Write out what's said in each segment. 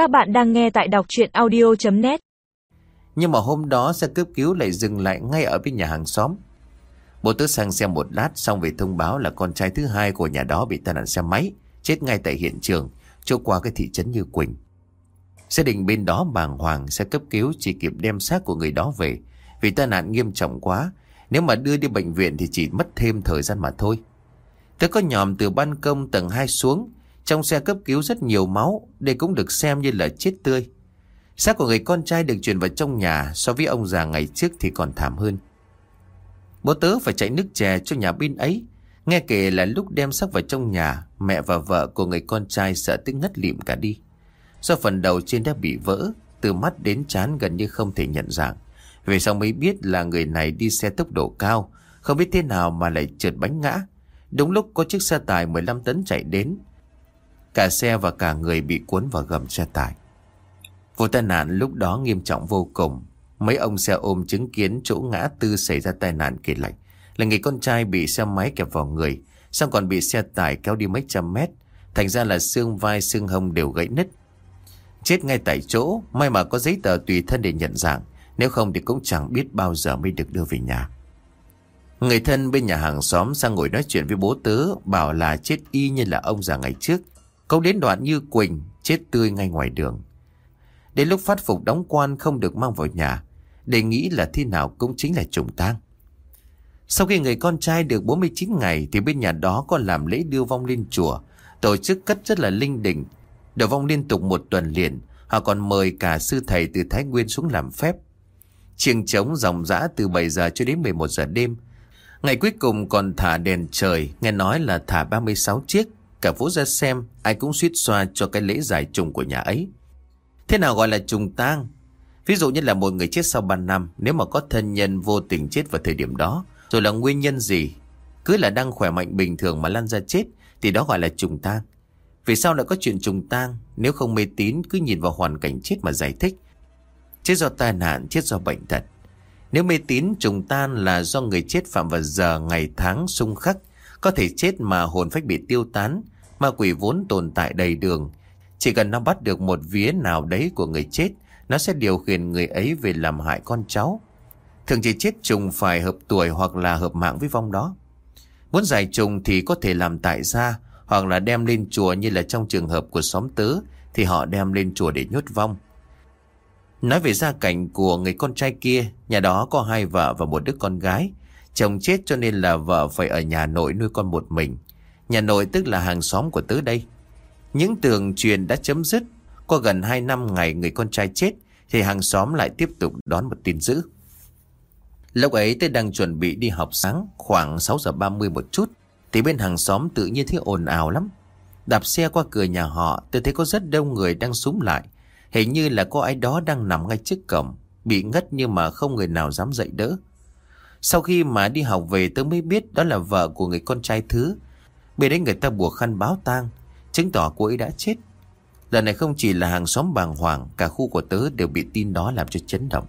Các bạn đang nghe tại đọc chuyện audio.net Nhưng mà hôm đó xe cấp cứu lại dừng lại ngay ở bên nhà hàng xóm. Bố tớ sang xem một lát xong về thông báo là con trai thứ hai của nhà đó bị tai nạn xe máy, chết ngay tại hiện trường, chỗ qua cái thị trấn Như Quỳnh. Gia đình bên đó bàng hoàng xe cấp cứu chỉ kịp đem xác của người đó về vì tai nạn nghiêm trọng quá. Nếu mà đưa đi bệnh viện thì chỉ mất thêm thời gian mà thôi. Tớ có nhòm từ ban công tầng 2 xuống trong xe cấp cứu rất nhiều máu, đây cũng được xem như là chết tươi. Xác của người con trai được chuyển vào trong nhà so với ông già ngày trước thì còn thảm hơn. Bố tớ phải chạy nước chè cho nhà bên ấy. Nghe kể là lúc đem xác vào trong nhà, mẹ và vợ của người con trai sợ tức ngất lịm cả đi. Do phần đầu trên đã bị vỡ, từ mắt đến chán gần như không thể nhận dạng. Về sau mới biết là người này đi xe tốc độ cao, không biết thế nào mà lại trượt bánh ngã. Đúng lúc có chiếc xe tải 15 tấn chạy đến, Cả xe và cả người bị cuốn vào gầm xe tải. Vụ tai nạn lúc đó nghiêm trọng vô cùng. Mấy ông xe ôm chứng kiến chỗ ngã tư xảy ra tai nạn kể lại. Là người con trai bị xe máy kẹp vào người, xong còn bị xe tải kéo đi mấy trăm mét. Thành ra là xương vai xương hông đều gãy nứt. Chết ngay tại chỗ, may mà có giấy tờ tùy thân để nhận dạng. Nếu không thì cũng chẳng biết bao giờ mới được đưa về nhà. Người thân bên nhà hàng xóm sang ngồi nói chuyện với bố tớ bảo là chết y như là ông già ngày trước. Câu đến đoạn như Quỳnh chết tươi ngay ngoài đường. Đến lúc phát phục đóng quan không được mang vào nhà, để nghĩ là thế nào cũng chính là trùng tang. Sau khi người con trai được 49 ngày thì bên nhà đó có làm lễ đưa vong lên chùa, tổ chức cất rất là linh đình. Đưa vong liên tục một tuần liền, họ còn mời cả sư thầy từ Thái Nguyên xuống làm phép. Chiêng trống dòng dã từ 7 giờ cho đến 11 giờ đêm. Ngày cuối cùng còn thả đèn trời, nghe nói là thả 36 chiếc. Cả phố ra xem, Ai cũng suýt xoa cho cái lễ giải trùng của nhà ấy. Thế nào gọi là trùng tang? Ví dụ như là một người chết sau 3 năm, Nếu mà có thân nhân vô tình chết vào thời điểm đó, Rồi là nguyên nhân gì? Cứ là đang khỏe mạnh bình thường mà lăn ra chết, Thì đó gọi là trùng tang. Vì sao lại có chuyện trùng tang? Nếu không mê tín, cứ nhìn vào hoàn cảnh chết mà giải thích. Chết do tai nạn, Chết do bệnh tật. Nếu mê tín, trùng tan là do người chết phạm vào giờ, ngày tháng xung khắc có thể chết mà hồn phách bị tiêu tán, Ma quỷ vốn tồn tại đầy đường. Chỉ cần nó bắt được một vía nào đấy của người chết, Nó sẽ điều khiển người ấy về làm hại con cháu. Thường chỉ chết trùng phải hợp tuổi hoặc là hợp mạng với vong đó. Muốn giải trùng thì có thể làm tại gia, Hoặc là đem lên chùa như là trong trường hợp của xóm tứ, Thì họ đem lên chùa để nhốt vong. Nói về gia cảnh của người con trai kia, Nhà đó có hai vợ và một đứa con gái. Chồng chết cho nên là vợ phải ở nhà nội nuôi con một mình. Nhà nội tức là hàng xóm của tớ đây. Những tường truyền đã chấm dứt. Qua gần 2 năm ngày người con trai chết, thì hàng xóm lại tiếp tục đón một tin dữ. Lúc ấy tớ đang chuẩn bị đi học sáng khoảng 6 giờ 30 một chút, thì bên hàng xóm tự nhiên thấy ồn ào lắm. Đạp xe qua cửa nhà họ tôi thấy có rất đông người đang súng lại. Hình như là có ai đó đang nằm ngay trước cổng, bị ngất nhưng mà không người nào dám dậy đỡ. Sau khi mà đi học về tớ mới biết đó là vợ của người con trai thứ. Bên đấy người ta buộc khăn báo tang, chứng tỏ cô ấy đã chết. Lần này không chỉ là hàng xóm bàng hoàng, cả khu của tớ đều bị tin đó làm cho chấn động.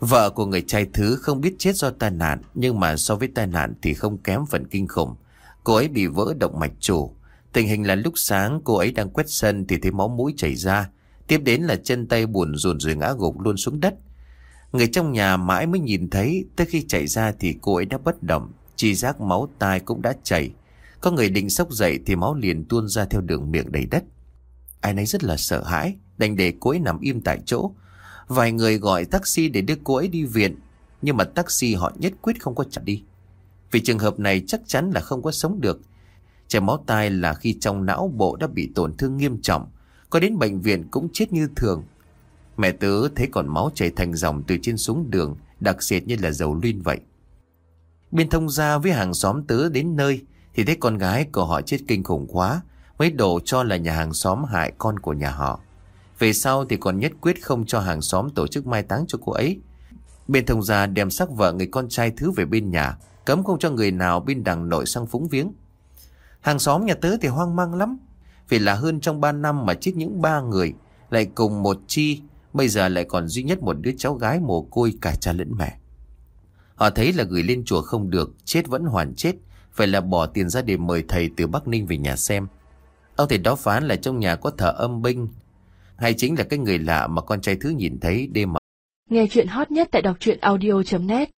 Vợ của người trai thứ không biết chết do tai nạn, nhưng mà so với tai nạn thì không kém phần kinh khủng. Cô ấy bị vỡ động mạch chủ. Tình hình là lúc sáng cô ấy đang quét sân thì thấy máu mũi chảy ra. Tiếp đến là chân tay buồn rùn rồi ngã gục luôn xuống đất. Người trong nhà mãi mới nhìn thấy, Tới khi chạy ra thì cô ấy đã bất động Chỉ giác máu tai cũng đã chảy. Có người định sốc dậy thì máu liền tuôn ra theo đường miệng đầy đất. Ai nấy rất là sợ hãi, Đành để cô ấy nằm im tại chỗ. Vài người gọi taxi để đưa cô ấy đi viện, Nhưng mà taxi họ nhất quyết không có trả đi. Vì trường hợp này chắc chắn là không có sống được. Chảy máu tai là khi trong não bộ đã bị tổn thương nghiêm trọng, Có đến bệnh viện cũng chết như thường. Mẹ tớ thấy còn máu chảy thành dòng từ trên xuống đường, đặc sệt như là dầu luyên vậy. Bên thông gia với hàng xóm tớ đến nơi thì thấy con gái của họ chết kinh khủng quá, mới đổ cho là nhà hàng xóm hại con của nhà họ. Về sau thì còn nhất quyết không cho hàng xóm tổ chức mai táng cho cô ấy. Bên thông gia đem xác vợ người con trai thứ về bên nhà, cấm không cho người nào bên đằng nội sang phúng viếng. Hàng xóm nhà tớ thì hoang mang lắm, vì là hơn trong 3 năm mà chết những ba người, lại cùng một chi Bây giờ lại còn duy nhất một đứa cháu gái mồ côi cả cha lẫn mẹ. Họ thấy là gửi lên chùa không được, chết vẫn hoàn chết, phải là bỏ tiền ra để mời thầy từ Bắc Ninh về nhà xem. Ông thầy đó phán là trong nhà có thờ âm binh. hay chính là cái người lạ mà con trai thứ nhìn thấy đêm mà Nghe chuyện hot nhất tại đọc truyện audio.net